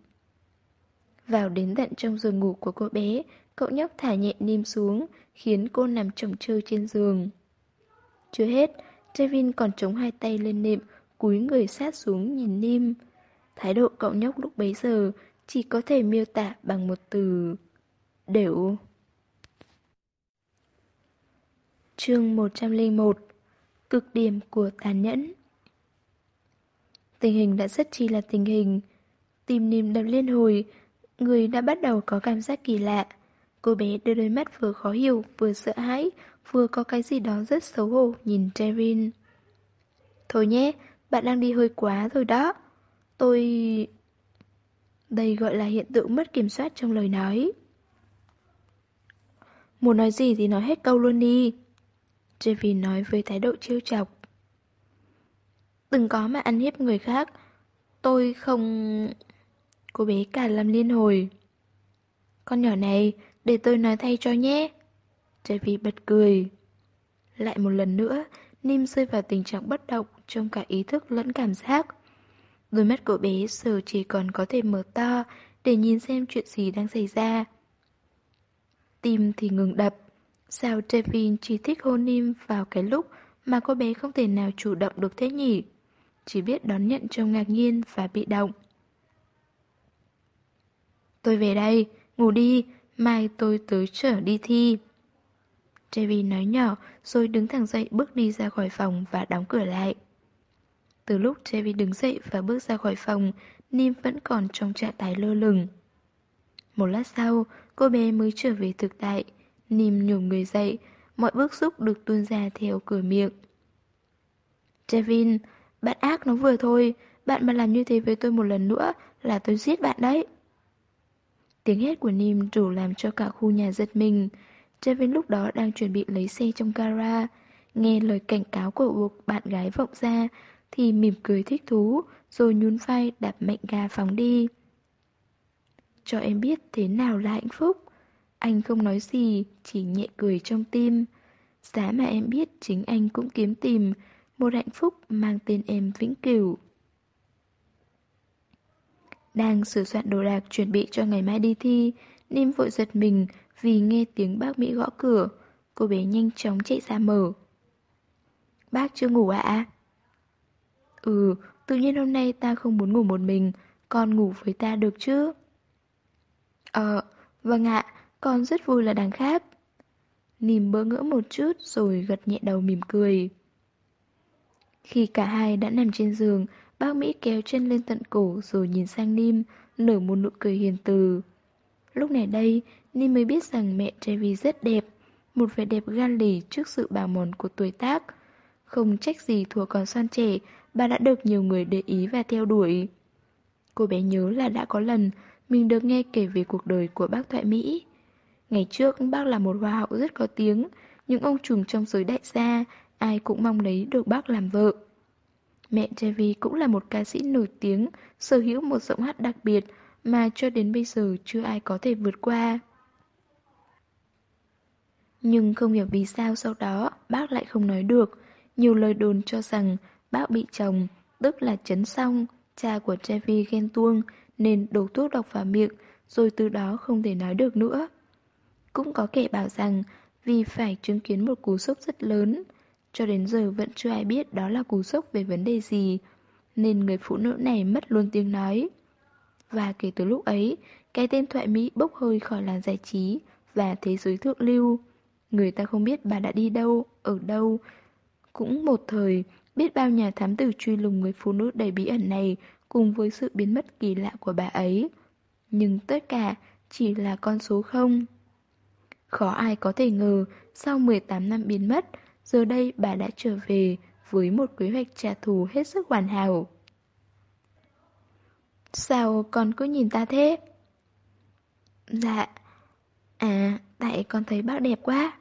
Vào đến tận trong giường ngủ của cô bé, cậu nhóc thả nhẹ Nim xuống, khiến cô nằm chồng chơ trên giường. Chưa hết, Trevin còn chống hai tay lên nệm, cúi người sát xuống nhìn Nim. Thái độ cậu nhóc lúc bấy giờ chỉ có thể miêu tả bằng một từ đều. Chương 101 Cực điểm của tàn nhẫn Tình hình đã rất chi là tình hình. Tim niềm đập liên hồi, người đã bắt đầu có cảm giác kỳ lạ. Cô bé đưa đôi mắt vừa khó hiểu, vừa sợ hãi, vừa có cái gì đó rất xấu hổ nhìn Terin. Thôi nhé, bạn đang đi hơi quá rồi đó. Tôi... Đây gọi là hiện tượng mất kiểm soát trong lời nói. Muốn nói gì thì nói hết câu luôn đi. Trevin nói với thái độ trêu chọc từng có mà ăn hiếp người khác. Tôi không... Cô bé cả làm liên hồi. Con nhỏ này, để tôi nói thay cho nhé. Javi bật cười. Lại một lần nữa, Nim rơi vào tình trạng bất động trong cả ý thức lẫn cảm giác. Đôi mắt của bé giờ chỉ còn có thể mở to để nhìn xem chuyện gì đang xảy ra. Tim thì ngừng đập. Sao Trevin chỉ thích hôn Nim vào cái lúc mà cô bé không thể nào chủ động được thế nhỉ? Chỉ biết đón nhận trong ngạc nhiên và bị động. Tôi về đây, ngủ đi, mai tôi tới trở đi thi. Trevi nói nhỏ rồi đứng thẳng dậy bước đi ra khỏi phòng và đóng cửa lại. Từ lúc Trevi đứng dậy và bước ra khỏi phòng, Nim vẫn còn trong trạng thái lơ lửng. Một lát sau, cô bé mới trở về thực tại. Nim nhổm người dậy, mọi bước xúc được tuôn ra theo cửa miệng. Trevin, bạn ác nó vừa thôi, bạn mà làm như thế với tôi một lần nữa là tôi giết bạn đấy. Tiếng hét của Nim đủ làm cho cả khu nhà giật mình. Trevin lúc đó đang chuẩn bị lấy xe trong gara. Nghe lời cảnh cáo của buộc bạn gái vọng ra thì mỉm cười thích thú rồi nhún vai đạp mạnh ga phóng đi. Cho em biết thế nào là hạnh phúc. Anh không nói gì, chỉ nhẹ cười trong tim. Giá mà em biết chính anh cũng kiếm tìm một hạnh phúc mang tên em vĩnh cửu. Đang sửa soạn đồ đạc chuẩn bị cho ngày mai đi thi, Nim vội giật mình vì nghe tiếng bác Mỹ gõ cửa. Cô bé nhanh chóng chạy ra mở. Bác chưa ngủ ạ? À? Ừ, tự nhiên hôm nay ta không muốn ngủ một mình, con ngủ với ta được chứ? Ờ, vâng ạ, con rất vui là đằng khác. Nìm bỡ ngỡ một chút rồi gật nhẹ đầu mỉm cười. Khi cả hai đã nằm trên giường, bác Mỹ kéo chân lên tận cổ rồi nhìn sang Nim, nở một nụ cười hiền từ. Lúc này đây, Nim mới biết rằng mẹ Trevi rất đẹp, một vẻ đẹp gan lì trước sự bào mòn của tuổi tác. Không trách gì thua còn son trẻ, bà đã được nhiều người để ý và theo đuổi. Cô bé nhớ là đã có lần mình được nghe kể về cuộc đời của bác Thoại Mỹ. Ngày trước bác là một hoa hậu rất có tiếng, những ông trùm trong giới đại gia, ai cũng mong lấy được bác làm vợ. Mẹ Trevi cũng là một ca sĩ nổi tiếng, sở hữu một giọng hát đặc biệt mà cho đến bây giờ chưa ai có thể vượt qua. Nhưng không hiểu vì sao sau đó bác lại không nói được. Nhiều lời đồn cho rằng bác bị chồng, tức là chấn xong, cha của Trevi ghen tuông nên đổ thuốc độc vào miệng rồi từ đó không thể nói được nữa. Cũng có kẻ bảo rằng vì phải chứng kiến một cú sốc rất lớn, cho đến giờ vẫn chưa ai biết đó là cú sốc về vấn đề gì, nên người phụ nữ này mất luôn tiếng nói. Và kể từ lúc ấy, cái tên thoại Mỹ bốc hơi khỏi làng giải trí và thế giới thượng lưu. Người ta không biết bà đã đi đâu, ở đâu. Cũng một thời, biết bao nhà thám tử truy lùng người phụ nữ đầy bí ẩn này cùng với sự biến mất kỳ lạ của bà ấy. Nhưng tất cả chỉ là con số không. Khó ai có thể ngờ, sau 18 năm biến mất, giờ đây bà đã trở về với một kế hoạch trả thù hết sức hoàn hảo. Sao con cứ nhìn ta thế? Dạ. À, tại con thấy bác đẹp quá.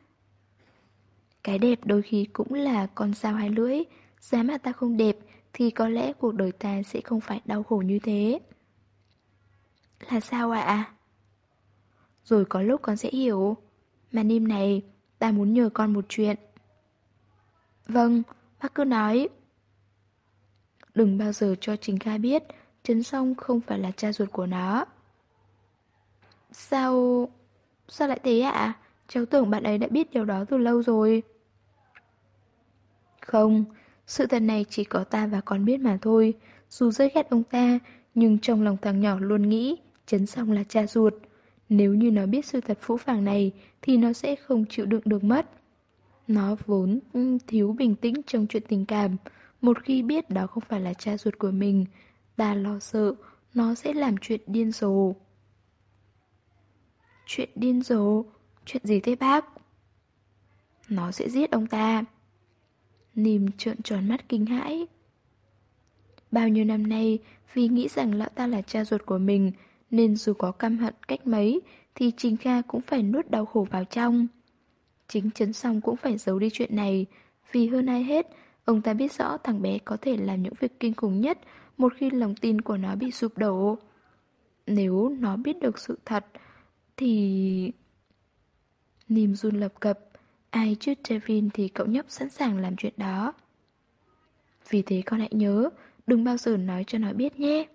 Cái đẹp đôi khi cũng là con sao hai lưỡi. Giá mà ta không đẹp thì có lẽ cuộc đời ta sẽ không phải đau khổ như thế. Là sao ạ? Rồi có lúc con sẽ hiểu. Mà Nim này, ta muốn nhờ con một chuyện. Vâng, bác cứ nói. Đừng bao giờ cho Trình Kha biết Trấn Song không phải là cha ruột của nó. Sao... sao lại thế ạ? Cháu tưởng bạn ấy đã biết điều đó từ lâu rồi. Không, sự thật này chỉ có ta và con biết mà thôi. Dù rất ghét ông ta, nhưng trong lòng thằng nhỏ luôn nghĩ Trấn Song là cha ruột. Nếu như nó biết sự thật phũ phàng này thì nó sẽ không chịu đựng được mất. Nó vốn thiếu bình tĩnh trong chuyện tình cảm. Một khi biết đó không phải là cha ruột của mình, ta lo sợ nó sẽ làm chuyện điên rồ. Chuyện điên rồ? Chuyện gì thế bác? Nó sẽ giết ông ta. Nìm trợn tròn mắt kinh hãi. Bao nhiêu năm nay, vì nghĩ rằng lão ta là cha ruột của mình, nên dù có căm hận cách mấy, thì Trình Kha cũng phải nuốt đau khổ vào trong. Chính Trấn Song cũng phải giấu đi chuyện này, vì hơn ai hết, ông ta biết rõ thằng bé có thể làm những việc kinh khủng nhất một khi lòng tin của nó bị sụp đổ. Nếu nó biết được sự thật, thì... Nìm run lập cập, ai chứ Trevin thì cậu nhóc sẵn sàng làm chuyện đó. Vì thế con hãy nhớ, đừng bao giờ nói cho nó biết nhé.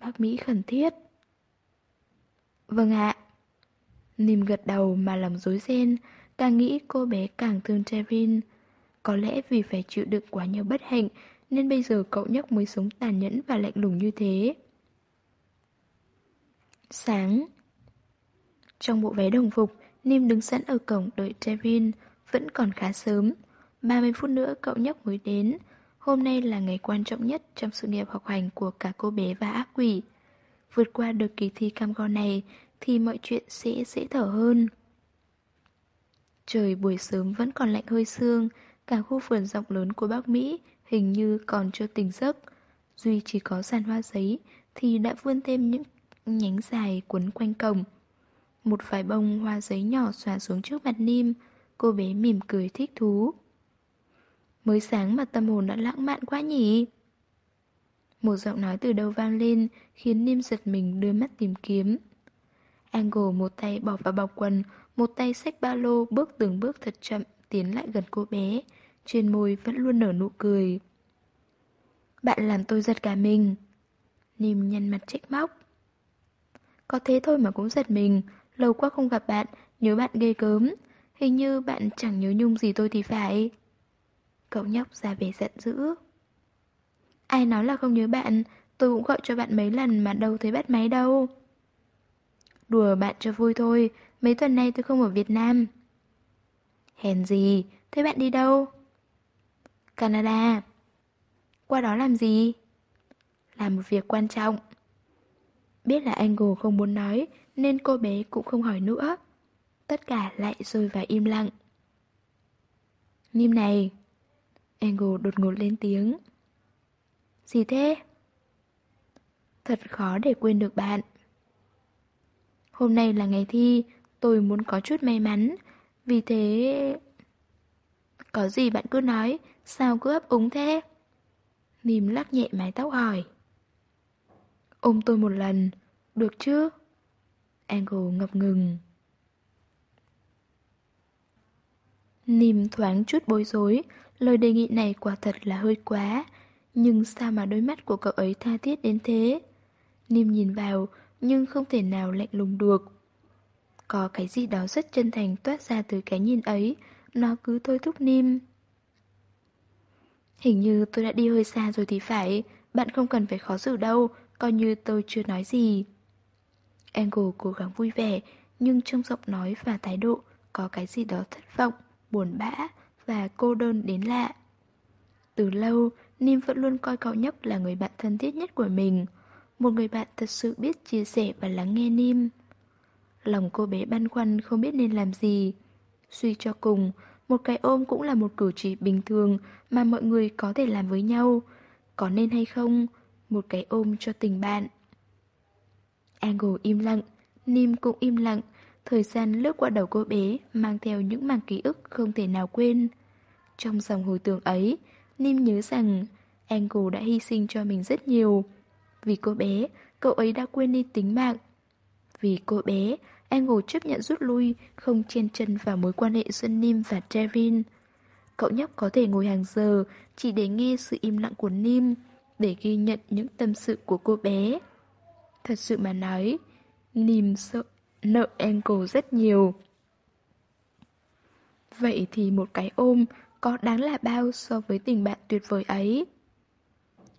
Bác Mỹ khẩn thiết. Vâng ạ. Nìm gật đầu mà lòng dối ren, càng nghĩ cô bé càng thương Trevin. Có lẽ vì phải chịu đựng quá nhiều bất hạnh nên bây giờ cậu nhóc mới sống tàn nhẫn và lạnh lùng như thế. Sáng Trong bộ váy đồng phục, Nim đứng sẵn ở cổng đợi Trevin, vẫn còn khá sớm. 30 phút nữa cậu nhóc mới đến. Hôm nay là ngày quan trọng nhất trong sự nghiệp học hành của cả cô bé và ác quỷ. Vượt qua được kỳ thi cam go này thì mọi chuyện sẽ dễ thở hơn. Trời buổi sớm vẫn còn lạnh hơi sương, cả khu vườn rộng lớn của Bắc Mỹ hình như còn chưa tỉnh giấc. Duy chỉ có sàn hoa giấy thì đã vươn thêm những nhánh dài quấn quanh cổng. Một vài bông hoa giấy nhỏ xòa xuống trước mặt Nim, cô bé mỉm cười thích thú. Mới sáng mà tâm hồn đã lãng mạn quá nhỉ? Một giọng nói từ đâu vang lên khiến Nim giật mình đưa mắt tìm kiếm. Angle một tay bỏ vào bọc quần, một tay xách ba lô bước từng bước thật chậm tiến lại gần cô bé, trên môi vẫn luôn nở nụ cười. Bạn làm tôi giật cả mình. Nìm nhăn mặt trách móc. Có thế thôi mà cũng giật mình, lâu quá không gặp bạn, nhớ bạn ghê cớm Hình như bạn chẳng nhớ nhung gì tôi thì phải. Cậu nhóc ra vẻ giận dữ. Ai nói là không nhớ bạn, tôi cũng gọi cho bạn mấy lần mà đâu thấy bắt máy đâu. Đùa bạn cho vui thôi, mấy tuần nay tôi không ở Việt Nam. Hèn gì, thế bạn đi đâu? Canada. Qua đó làm gì? Làm một việc quan trọng. Biết là Angle không muốn nói, nên cô bé cũng không hỏi nữa. Tất cả lại rơi vào im lặng. Nim này. Angle đột ngột lên tiếng. Gì thế? Thật khó để quên được bạn. Hôm nay là ngày thi, tôi muốn có chút may mắn, vì thế... Có gì bạn cứ nói, sao cứ ấp úng thế? Nìm lắc nhẹ mái tóc hỏi. Ôm tôi một lần, được chứ? Angle ngập ngừng. Nìm thoáng chút bối rối, lời đề nghị này quả thật là hơi quá. Nhưng sao mà đôi mắt của cậu ấy tha thiết đến thế? Nìm nhìn vào, nhưng không thể nào lạnh lùng được. Có cái gì đó rất chân thành toát ra từ cái nhìn ấy, nó cứ thôi thúc Nim. Hình như tôi đã đi hơi xa rồi thì phải, bạn không cần phải khó xử đâu, coi như tôi chưa nói gì. Angle cố gắng vui vẻ, nhưng trong giọng nói và thái độ có cái gì đó thất vọng, buồn bã và cô đơn đến lạ. Từ lâu, Nim vẫn luôn coi cậu nhóc là người bạn thân thiết nhất của mình. Một người bạn thật sự biết chia sẻ và lắng nghe Nim. Lòng cô bé băn khoăn không biết nên làm gì. Suy cho cùng, một cái ôm cũng là một cử chỉ bình thường mà mọi người có thể làm với nhau. Có nên hay không, một cái ôm cho tình bạn. Angle im lặng, Nim cũng im lặng. Thời gian lướt qua đầu cô bé mang theo những mảng ký ức không thể nào quên. Trong dòng hồi tưởng ấy, Nim nhớ rằng Angle đã hy sinh cho mình rất nhiều. Vì cô bé, cậu ấy đã quên đi tính mạng. Vì cô bé, Angle chấp nhận rút lui, không chen chân vào mối quan hệ giữa Nim và Trevin. Cậu nhóc có thể ngồi hàng giờ chỉ để nghe sự im lặng của Nim, để ghi nhận những tâm sự của cô bé. Thật sự mà nói, Nim sợ nợ Angle rất nhiều. Vậy thì một cái ôm có đáng là bao so với tình bạn tuyệt vời ấy?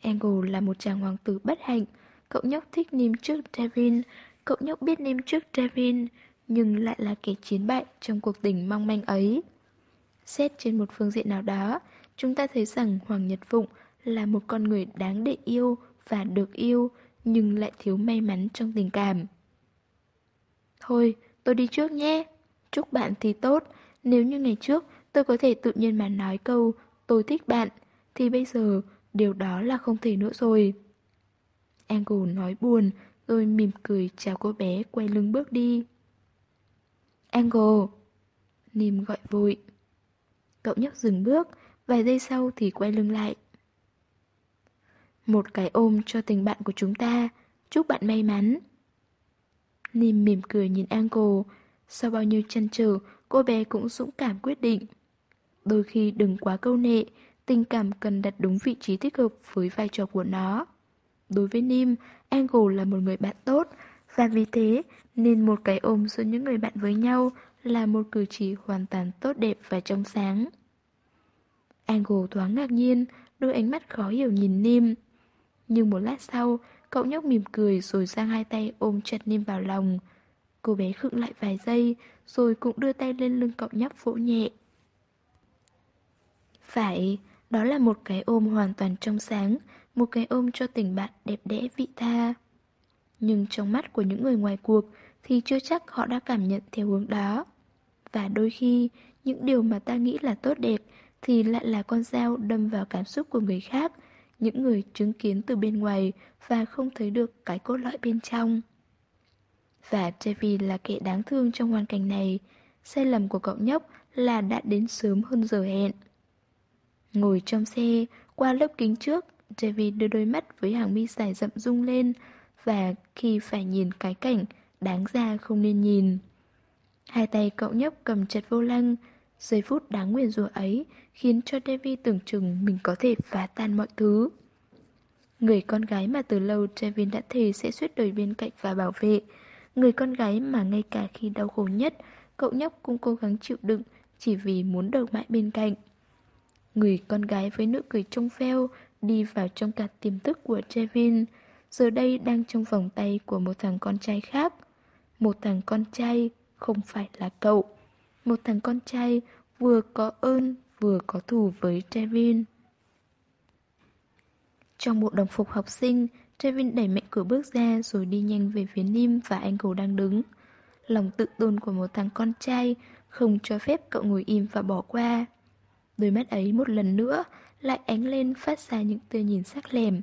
Angle là một chàng hoàng tử bất hạnh, cậu nhóc thích Nim trước Devin, cậu nhóc biết nêm trước Devin, nhưng lại là kẻ chiến bại trong cuộc tình mong manh ấy. Xét trên một phương diện nào đó, chúng ta thấy rằng Hoàng Nhật Phụng là một con người đáng để yêu và được yêu, nhưng lại thiếu may mắn trong tình cảm. Thôi, tôi đi trước nhé. Chúc bạn thì tốt. Nếu như ngày trước tôi có thể tự nhiên mà nói câu tôi thích bạn, thì bây giờ điều đó là không thể nữa rồi. Angle nói buồn, tôi mỉm cười chào cô bé quay lưng bước đi. Angle. Nìm gọi vội. Cậu nhóc dừng bước, vài giây sau thì quay lưng lại. Một cái ôm cho tình bạn của chúng ta, chúc bạn may mắn. Nìm mỉm cười nhìn Angle, sau bao nhiêu chăn trở, cô bé cũng dũng cảm quyết định. Đôi khi đừng quá câu nệ, tình cảm cần đặt đúng vị trí thích hợp với vai trò của nó. Đối với Nim, Angle là một người bạn tốt, và vì thế nên một cái ôm giữa những người bạn với nhau là một cử chỉ hoàn toàn tốt đẹp và trong sáng. Angle thoáng ngạc nhiên, đôi ánh mắt khó hiểu nhìn Nim. Nhưng một lát sau, cậu nhóc mỉm cười rồi giang hai tay ôm chặt Nim vào lòng. Cô bé khựng lại vài giây, rồi cũng đưa tay lên lưng cậu nhóc vỗ nhẹ. Phải, đó là một cái ôm hoàn toàn trong sáng, một cái ôm cho tình bạn đẹp đẽ vị tha. Nhưng trong mắt của những người ngoài cuộc thì chưa chắc họ đã cảm nhận theo hướng đó. Và đôi khi, những điều mà ta nghĩ là tốt đẹp thì lại là con dao đâm vào cảm xúc của người khác, những người chứng kiến từ bên ngoài và không thấy được cái cốt lõi bên trong. Và Trevi là kẻ đáng thương trong hoàn cảnh này, sai lầm của cậu nhóc là đã đến sớm hơn giờ hẹn. Ngồi trong xe, qua lớp kính trước, David đưa đôi mắt với hàng mi dài rậm rung lên và khi phải nhìn cái cảnh đáng ra không nên nhìn. Hai tay cậu nhóc cầm chặt vô lăng, giây phút đáng nguyền rủa ấy khiến cho David tưởng chừng mình có thể phá tan mọi thứ. Người con gái mà từ lâu Trevin đã thề sẽ suốt đời bên cạnh và bảo vệ. Người con gái mà ngay cả khi đau khổ nhất, cậu nhóc cũng cố gắng chịu đựng chỉ vì muốn được mãi bên cạnh. Người con gái với nụ cười trong veo đi vào trong cả tiềm thức của Trevin, giờ đây đang trong vòng tay của một thằng con trai khác. Một thằng con trai không phải là cậu. Một thằng con trai vừa có ơn vừa có thù với Trevin. Trong bộ đồng phục học sinh, Trevin đẩy mạnh cửa bước ra rồi đi nhanh về phía Nim và anh cầu đang đứng. Lòng tự tôn của một thằng con trai không cho phép cậu ngồi im và bỏ qua. Đôi mắt ấy một lần nữa lại ánh lên phát ra những tia nhìn sắc lẻm.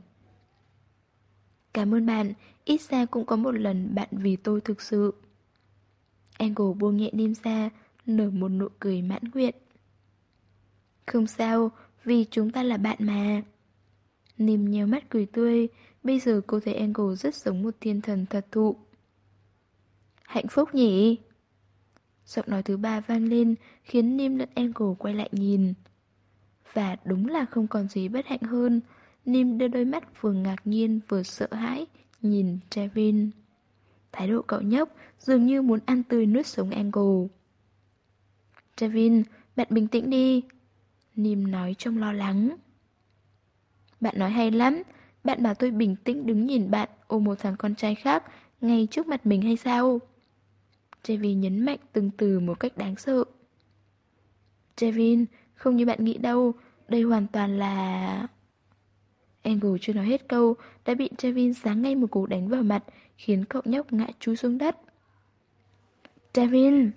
Cảm ơn bạn, ít ra cũng có một lần bạn vì tôi thực sự. Angle buông nhẹ Nim ra, nở một nụ cười mãn nguyện. Không sao, vì chúng ta là bạn mà. Nim nhéo mắt cười tươi, bây giờ cô thấy Angle rất giống một thiên thần thật thụ. Hạnh phúc nhỉ? Giọng nói thứ ba vang lên, khiến Nim lẫn Angle quay lại nhìn. Và đúng là không còn gì bất hạnh hơn. Nim đưa đôi mắt vừa ngạc nhiên vừa sợ hãi, nhìn Trevin. Thái độ cậu nhóc dường như muốn ăn tươi nuốt sống Angle. Trevin, bạn bình tĩnh đi. Nim nói trong lo lắng. Bạn nói hay lắm, bạn bảo tôi bình tĩnh đứng nhìn bạn ôm một thằng con trai khác ngay trước mặt mình hay sao? Trevin nhấn mạnh từng từ một cách đáng sợ. Trevin, không như bạn nghĩ đâu, đây hoàn toàn là... Angle chưa nói hết câu, đã bị Trevin giáng ngay một cú đánh vào mặt, khiến cậu nhóc ngã chú xuống đất. Trevin!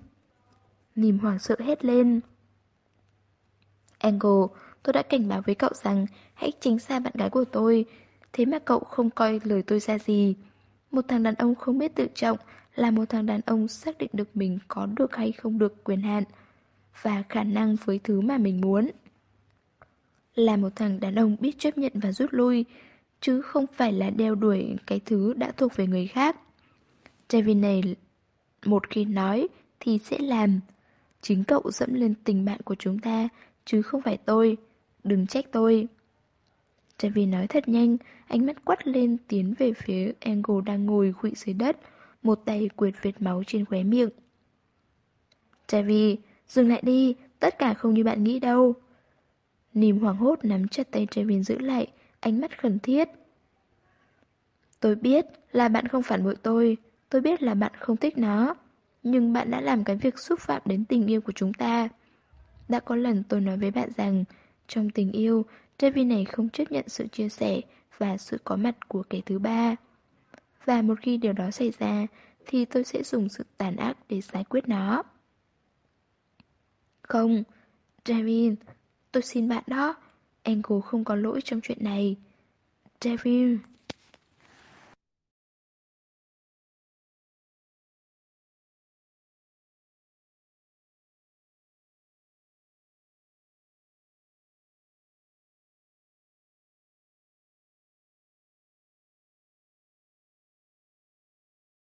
Nìm hoảng sợ hét lên. Angle, tôi đã cảnh báo với cậu rằng hãy tránh xa bạn gái của tôi, thế mà cậu không coi lời tôi ra gì. Một thằng đàn ông không biết tự trọng là một thằng đàn ông xác định được mình có được hay không được quyền hạn và khả năng với thứ mà mình muốn. Là một thằng đàn ông biết chấp nhận và rút lui, chứ không phải là đeo đuổi cái thứ đã thuộc về người khác. Devin này một khi nói thì sẽ làm. Chính cậu dẫm lên tình bạn của chúng ta, chứ không phải tôi. Đừng trách tôi. Devin nói thật nhanh, ánh mắt quắt lên tiến về phía Angle đang ngồi khụy dưới đất, một tay quệt vệt máu trên khóe miệng. Trevi, dừng lại đi, tất cả không như bạn nghĩ đâu. Nìm hoảng hốt nắm chặt tay Trevin giữ lại, ánh mắt khẩn thiết. Tôi biết là bạn không phản bội tôi, tôi biết là bạn không thích nó, nhưng bạn đã làm cái việc xúc phạm đến tình yêu của chúng ta. Đã có lần tôi nói với bạn rằng, trong tình yêu, Trevin này không chấp nhận sự chia sẻ và sự có mặt của kẻ thứ ba. Và một khi điều đó xảy ra, thì tôi sẽ dùng sự tàn ác để giải quyết nó. Không, Devin, tôi xin bạn đó, Angle không có lỗi trong chuyện này. Devin...